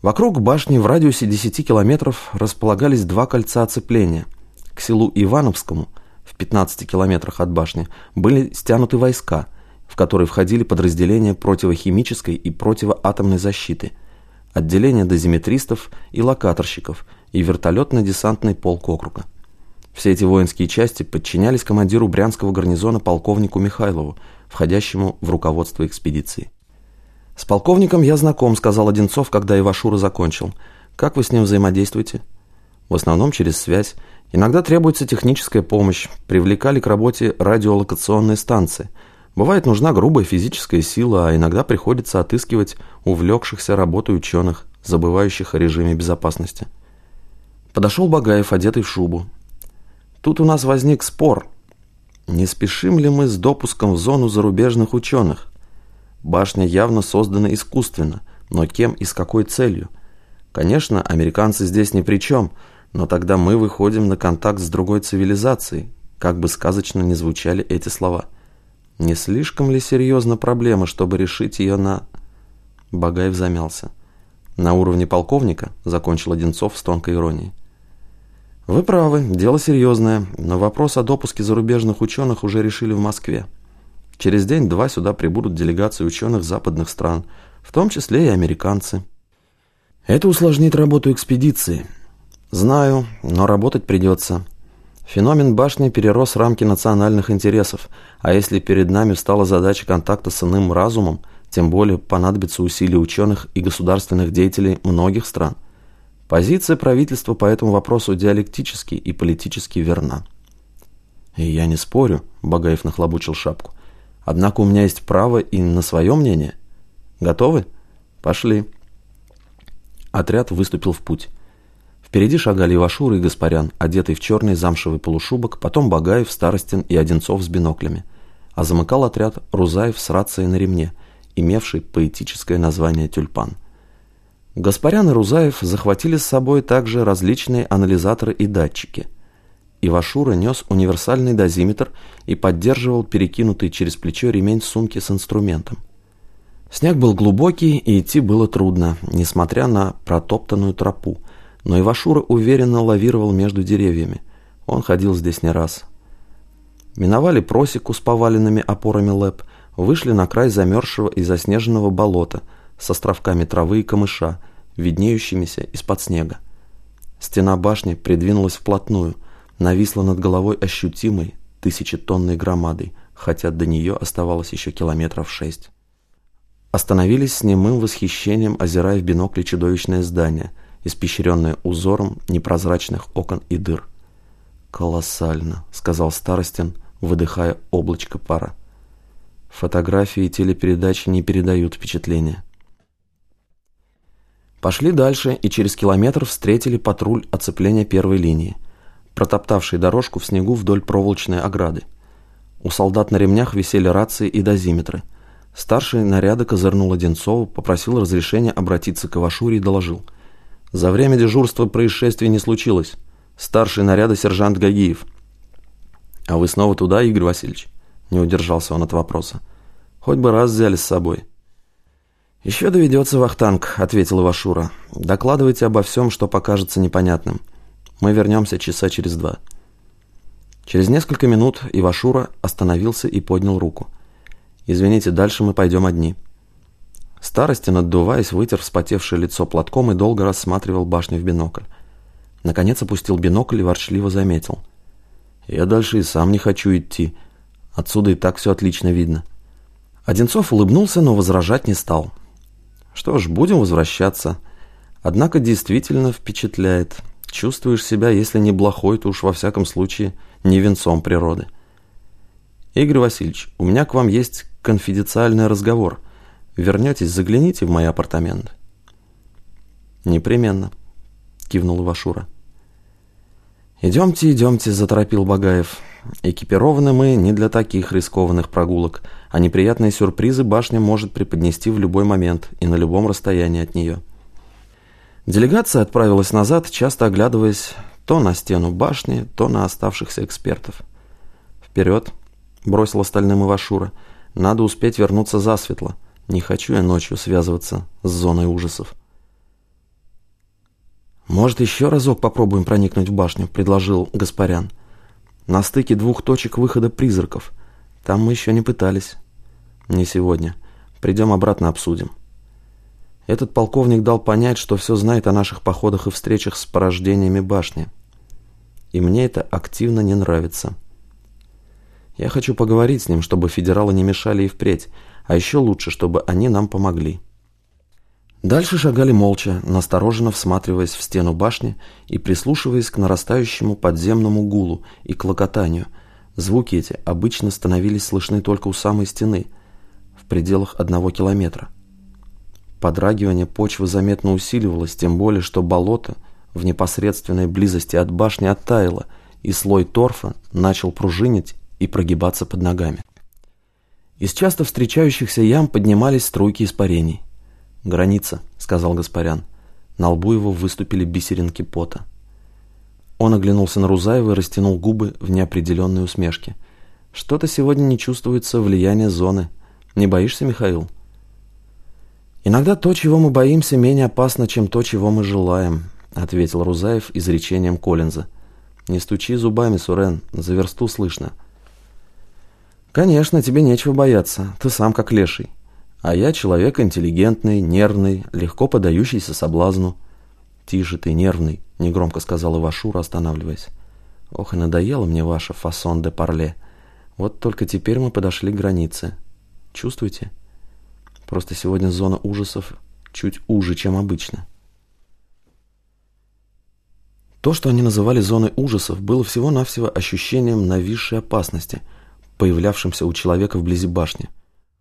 Вокруг башни в радиусе 10 километров располагались два кольца оцепления. К селу Ивановскому, в 15 километрах от башни, были стянуты войска, в которые входили подразделения противохимической и противоатомной защиты, отделения дозиметристов и локаторщиков и вертолетно-десантный полк округа. Все эти воинские части подчинялись командиру брянского гарнизона полковнику Михайлову, входящему в руководство экспедиции. «С полковником я знаком», — сказал Одинцов, когда Ивашура закончил. «Как вы с ним взаимодействуете?» «В основном через связь. Иногда требуется техническая помощь. Привлекали к работе радиолокационные станции. Бывает нужна грубая физическая сила, а иногда приходится отыскивать увлекшихся работой ученых, забывающих о режиме безопасности». Подошел Багаев, одетый в шубу. «Тут у нас возник спор. Не спешим ли мы с допуском в зону зарубежных ученых?» Башня явно создана искусственно, но кем и с какой целью? Конечно, американцы здесь ни при чем, но тогда мы выходим на контакт с другой цивилизацией, как бы сказочно не звучали эти слова. Не слишком ли серьезна проблема, чтобы решить ее на... Багаев замялся. На уровне полковника, закончил Одинцов с тонкой иронией. Вы правы, дело серьезное, но вопрос о допуске зарубежных ученых уже решили в Москве. Через день-два сюда прибудут делегации ученых западных стран, в том числе и американцы. Это усложнит работу экспедиции. Знаю, но работать придется. Феномен башни перерос рамки национальных интересов, а если перед нами встала задача контакта с иным разумом, тем более понадобится усилия ученых и государственных деятелей многих стран. Позиция правительства по этому вопросу диалектически и политически верна. И я не спорю, Багаев нахлобучил шапку. Однако у меня есть право и на свое мнение. Готовы? Пошли. Отряд выступил в путь. Впереди шагали Ивашура и Гаспарян, одетый в черный замшевый полушубок, потом Багаев, Старостин и Одинцов с биноклями. А замыкал отряд Рузаев с рацией на ремне, имевший поэтическое название «Тюльпан». Гаспарян и Рузаев захватили с собой также различные анализаторы и датчики – Ивашура нес универсальный дозиметр и поддерживал перекинутый через плечо ремень сумки с инструментом. Снег был глубокий, и идти было трудно, несмотря на протоптанную тропу, но Ивашура уверенно лавировал между деревьями. Он ходил здесь не раз. Миновали просеку с поваленными опорами лэп, вышли на край замерзшего и заснеженного болота с островками травы и камыша, виднеющимися из-под снега. Стена башни придвинулась вплотную – нависла над головой ощутимой тысячетонной громадой, хотя до нее оставалось еще километров шесть. Остановились с немым восхищением, озирая в бинокле чудовищное здание, испещренное узором непрозрачных окон и дыр. «Колоссально», — сказал Старостин, выдыхая облачко пара. Фотографии и телепередачи не передают впечатления. Пошли дальше и через километр встретили патруль оцепления первой линии — протоптавший дорожку в снегу вдоль проволочной ограды. У солдат на ремнях висели рации и дозиметры. Старший наряда козырнул Одинцову, попросил разрешения обратиться к Ивашуре и доложил. «За время дежурства происшествий не случилось. Старший наряда сержант Гагиев». «А вы снова туда, Игорь Васильевич?» Не удержался он от вопроса. «Хоть бы раз взяли с собой». «Еще доведется, Вахтанг», — ответил Ивашура. «Докладывайте обо всем, что покажется непонятным. Мы вернемся часа через два». Через несколько минут Ивашура остановился и поднял руку. «Извините, дальше мы пойдем одни». Старости, наддуваясь, вытер вспотевшее лицо платком и долго рассматривал башню в бинокль. Наконец опустил бинокль и ворчливо заметил. «Я дальше и сам не хочу идти. Отсюда и так все отлично видно». Одинцов улыбнулся, но возражать не стал. «Что ж, будем возвращаться. Однако действительно впечатляет. Чувствуешь себя, если не плохой, то уж во всяком случае не венцом природы. Игорь Васильевич, у меня к вам есть конфиденциальный разговор. Вернетесь, загляните в мои апартаменты. Непременно, кивнул Ивашура. «Идемте, идемте», – заторопил Багаев. «Экипированы мы не для таких рискованных прогулок, а неприятные сюрпризы башня может преподнести в любой момент и на любом расстоянии от нее». Делегация отправилась назад, часто оглядываясь то на стену башни, то на оставшихся экспертов. «Вперед!» – бросил остальным Ивашура. «Надо успеть вернуться засветло. Не хочу я ночью связываться с зоной ужасов». «Может, еще разок попробуем проникнуть в башню?» – предложил Гаспарян. «На стыке двух точек выхода призраков. Там мы еще не пытались». «Не сегодня. Придем обратно обсудим». Этот полковник дал понять, что все знает о наших походах и встречах с порождениями башни. И мне это активно не нравится. Я хочу поговорить с ним, чтобы федералы не мешали и впредь, а еще лучше, чтобы они нам помогли. Дальше шагали молча, настороженно всматриваясь в стену башни и прислушиваясь к нарастающему подземному гулу и клокотанию. Звуки эти обычно становились слышны только у самой стены, в пределах одного километра. Подрагивание почвы заметно усиливалось, тем более, что болото в непосредственной близости от башни оттаяло, и слой торфа начал пружинить и прогибаться под ногами. Из часто встречающихся ям поднимались струйки испарений. «Граница», — сказал Гаспарян. На лбу его выступили бисеринки пота. Он оглянулся на Рузаева и растянул губы в неопределенной усмешке. «Что-то сегодня не чувствуется влияние зоны. Не боишься, Михаил?» «Иногда то, чего мы боимся, менее опасно, чем то, чего мы желаем», — ответил Рузаев изречением Коллинза. «Не стучи зубами, Сурен, за версту слышно». «Конечно, тебе нечего бояться, ты сам как леший. А я человек интеллигентный, нервный, легко подающийся соблазну. «Тише ты, нервный», — негромко сказал Ивашура, останавливаясь. «Ох, и надоело мне ваша фасон де парле. Вот только теперь мы подошли к границе. Чувствуете? Просто сегодня зона ужасов чуть уже, чем обычно». То, что они называли зоной ужасов, было всего-навсего ощущением нависшей опасности, появлявшимся у человека вблизи башни.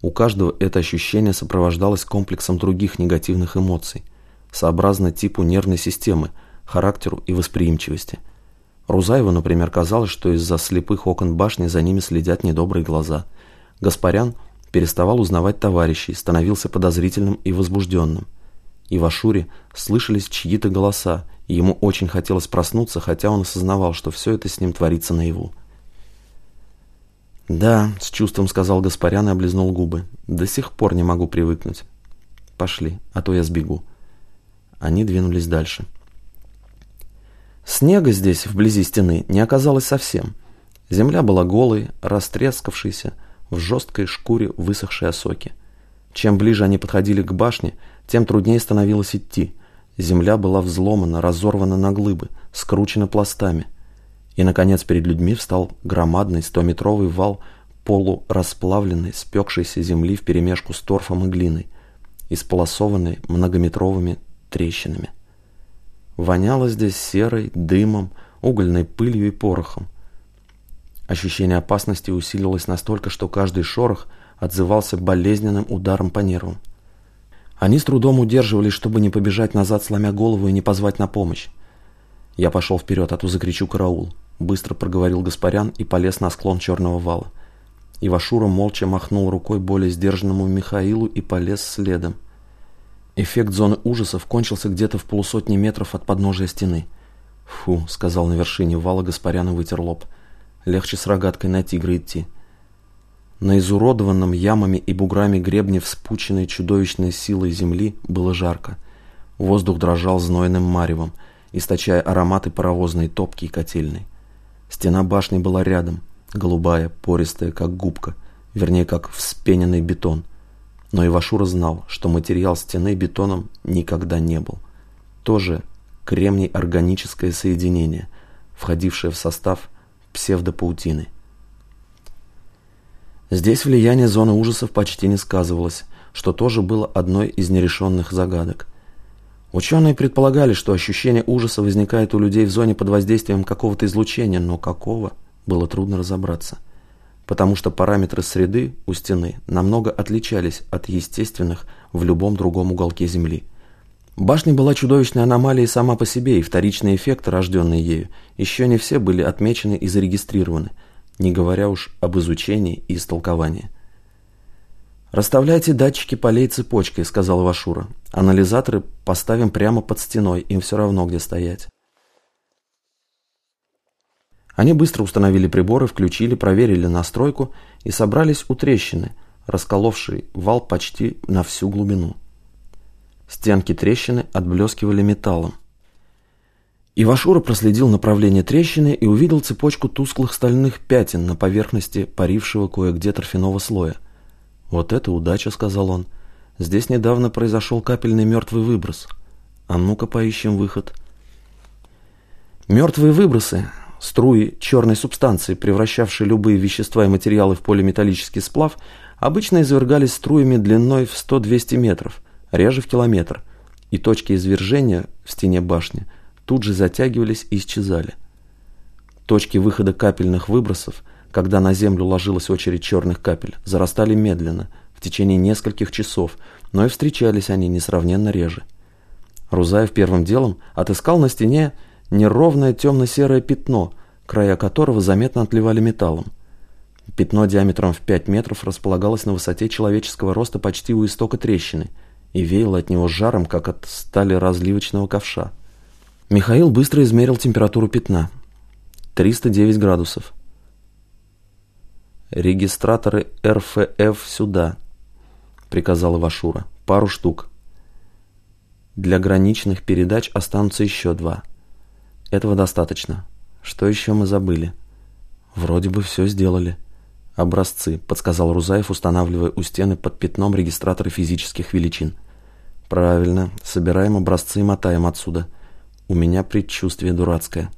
У каждого это ощущение сопровождалось комплексом других негативных эмоций, сообразно типу нервной системы, характеру и восприимчивости. Рузаеву, например, казалось, что из-за слепых окон башни за ними следят недобрые глаза. Гаспарян переставал узнавать товарищей, становился подозрительным и возбужденным. И в Ашуре слышались чьи-то голоса, и ему очень хотелось проснуться, хотя он осознавал, что все это с ним творится наяву. «Да», — с чувством сказал Гаспарян и облизнул губы. «До сих пор не могу привыкнуть. Пошли, а то я сбегу». Они двинулись дальше. Снега здесь, вблизи стены, не оказалось совсем. Земля была голой, растрескавшейся, в жесткой шкуре высохшей осоки. Чем ближе они подходили к башне, тем труднее становилось идти. Земля была взломана, разорвана на глыбы, скручена пластами — и, наконец, перед людьми встал громадный стометровый вал полурасплавленной, спекшейся земли вперемешку с торфом и глиной, исполосованной многометровыми трещинами. Воняло здесь серой, дымом, угольной пылью и порохом. Ощущение опасности усилилось настолько, что каждый шорох отзывался болезненным ударом по нервам. Они с трудом удерживались, чтобы не побежать назад, сломя голову и не позвать на помощь. Я пошел вперед, а то закричу караул. Быстро проговорил Гаспарян и полез на склон черного вала. Ивашура молча махнул рукой более сдержанному Михаилу и полез следом. Эффект зоны ужасов кончился где-то в полусотни метров от подножия стены. «Фу», — сказал на вершине вала Гаспарян и вытер лоб. «Легче с рогаткой на тигра идти». На изуродованном ямами и буграми гребне вспученной чудовищной силой земли было жарко. Воздух дрожал знойным маревом, источая ароматы паровозной топки и котельной. Стена башни была рядом, голубая, пористая, как губка, вернее, как вспененный бетон. Но Ивашура знал, что материал стены бетоном никогда не был. Тоже кремний-органическое соединение, входившее в состав псевдопаутины. Здесь влияние зоны ужасов почти не сказывалось, что тоже было одной из нерешенных загадок – Ученые предполагали, что ощущение ужаса возникает у людей в зоне под воздействием какого-то излучения, но какого, было трудно разобраться. Потому что параметры среды у стены намного отличались от естественных в любом другом уголке Земли. Башня была чудовищной аномалией сама по себе, и вторичные эффекты, рожденные ею, еще не все были отмечены и зарегистрированы, не говоря уж об изучении и истолковании. «Расставляйте датчики полей цепочкой», — сказал Вашура. «Анализаторы поставим прямо под стеной, им все равно, где стоять». Они быстро установили приборы, включили, проверили настройку и собрались у трещины, расколовшей вал почти на всю глубину. Стенки трещины отблескивали металлом. Ивашура проследил направление трещины и увидел цепочку тусклых стальных пятен на поверхности парившего кое-где торфяного слоя. «Вот это удача», — сказал он. «Здесь недавно произошел капельный мертвый выброс. А ну-ка поищем выход». Мертвые выбросы, струи черной субстанции, превращавшие любые вещества и материалы в полиметаллический сплав, обычно извергались струями длиной в 100-200 метров, реже в километр, и точки извержения в стене башни тут же затягивались и исчезали. Точки выхода капельных выбросов, когда на землю ложилась очередь черных капель, зарастали медленно, в течение нескольких часов, но и встречались они несравненно реже. Рузаев первым делом отыскал на стене неровное темно-серое пятно, края которого заметно отливали металлом. Пятно диаметром в 5 метров располагалось на высоте человеческого роста почти у истока трещины и веяло от него жаром, как от стали разливочного ковша. Михаил быстро измерил температуру пятна. 309 градусов. «Регистраторы РФФ сюда», — приказал Ивашура. «Пару штук. Для граничных передач останутся еще два». Этого достаточно. Что еще мы забыли? Вроде бы все сделали. Образцы, подсказал Рузаев, устанавливая у стены под пятном регистраторы физических величин. Правильно. Собираем образцы и мотаем отсюда. У меня предчувствие дурацкое.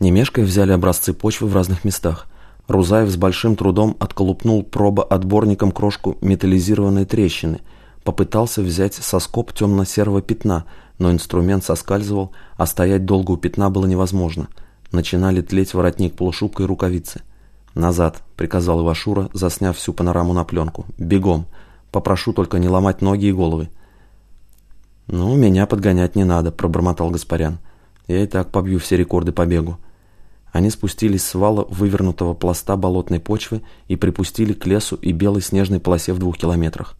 Немешкая взяли образцы почвы в разных местах. Рузаев с большим трудом отколупнул пробоотборником крошку металлизированной трещины. Попытался взять соскоб темно-серого пятна – но инструмент соскальзывал, а стоять долго у пятна было невозможно. Начинали тлеть воротник полушубка и рукавицы. «Назад», — приказал Ивашура, засняв всю панораму на пленку. «Бегом. Попрошу только не ломать ноги и головы». «Ну, меня подгонять не надо», — пробормотал Гаспарян. «Я и так побью все рекорды по бегу». Они спустились с вала вывернутого пласта болотной почвы и припустили к лесу и белой снежной полосе в двух километрах.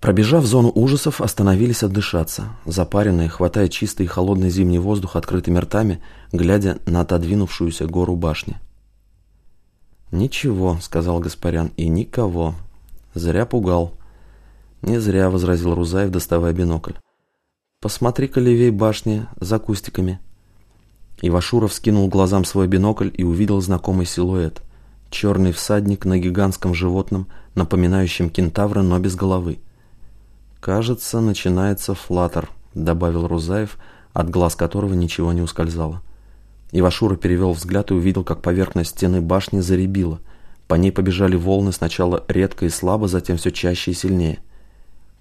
Пробежав зону ужасов, остановились отдышаться, запаренные, хватая чистый и холодный зимний воздух открытыми ртами, глядя на отодвинувшуюся гору башни. «Ничего», — сказал Гаспарян, — «и никого. Зря пугал». «Не зря», — возразил Рузаев, доставая бинокль. «Посмотри-ка левей башни за кустиками». Ивашуров скинул глазам свой бинокль и увидел знакомый силуэт. Черный всадник на гигантском животном, напоминающем кентавра, но без головы. «Кажется, начинается флаттер», — добавил Рузаев, от глаз которого ничего не ускользало. Ивашура перевел взгляд и увидел, как поверхность стены башни заребила. По ней побежали волны сначала редко и слабо, затем все чаще и сильнее.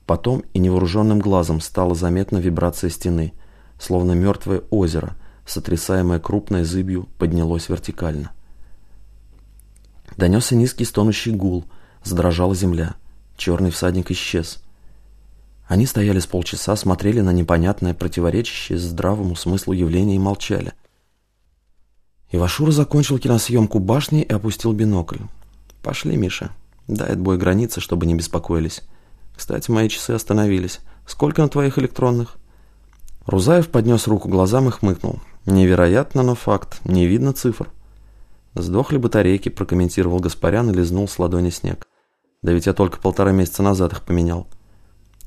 Потом и невооруженным глазом стала заметна вибрация стены, словно мертвое озеро, сотрясаемое крупной зыбью, поднялось вертикально. Донесся низкий стонущий гул, задрожала земля. Черный всадник исчез — они стояли с полчаса, смотрели на непонятное, противоречащее здравому смыслу явление и молчали. Ивашура закончил киносъемку башни и опустил бинокль. «Пошли, Миша. Дай отбой границы, чтобы не беспокоились. Кстати, мои часы остановились. Сколько на твоих электронных?» Рузаев поднес руку глазам и хмыкнул. «Невероятно, но факт. Не видно цифр». «Сдохли батарейки», – прокомментировал Гаспарян и лизнул с ладони снег. «Да ведь я только полтора месяца назад их поменял».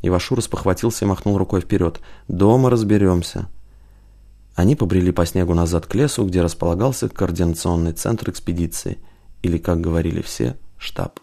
Ивашура спохватился и махнул рукой вперед. «Дома разберемся». Они побрели по снегу назад к лесу, где располагался координационный центр экспедиции, или, как говорили все, штаб.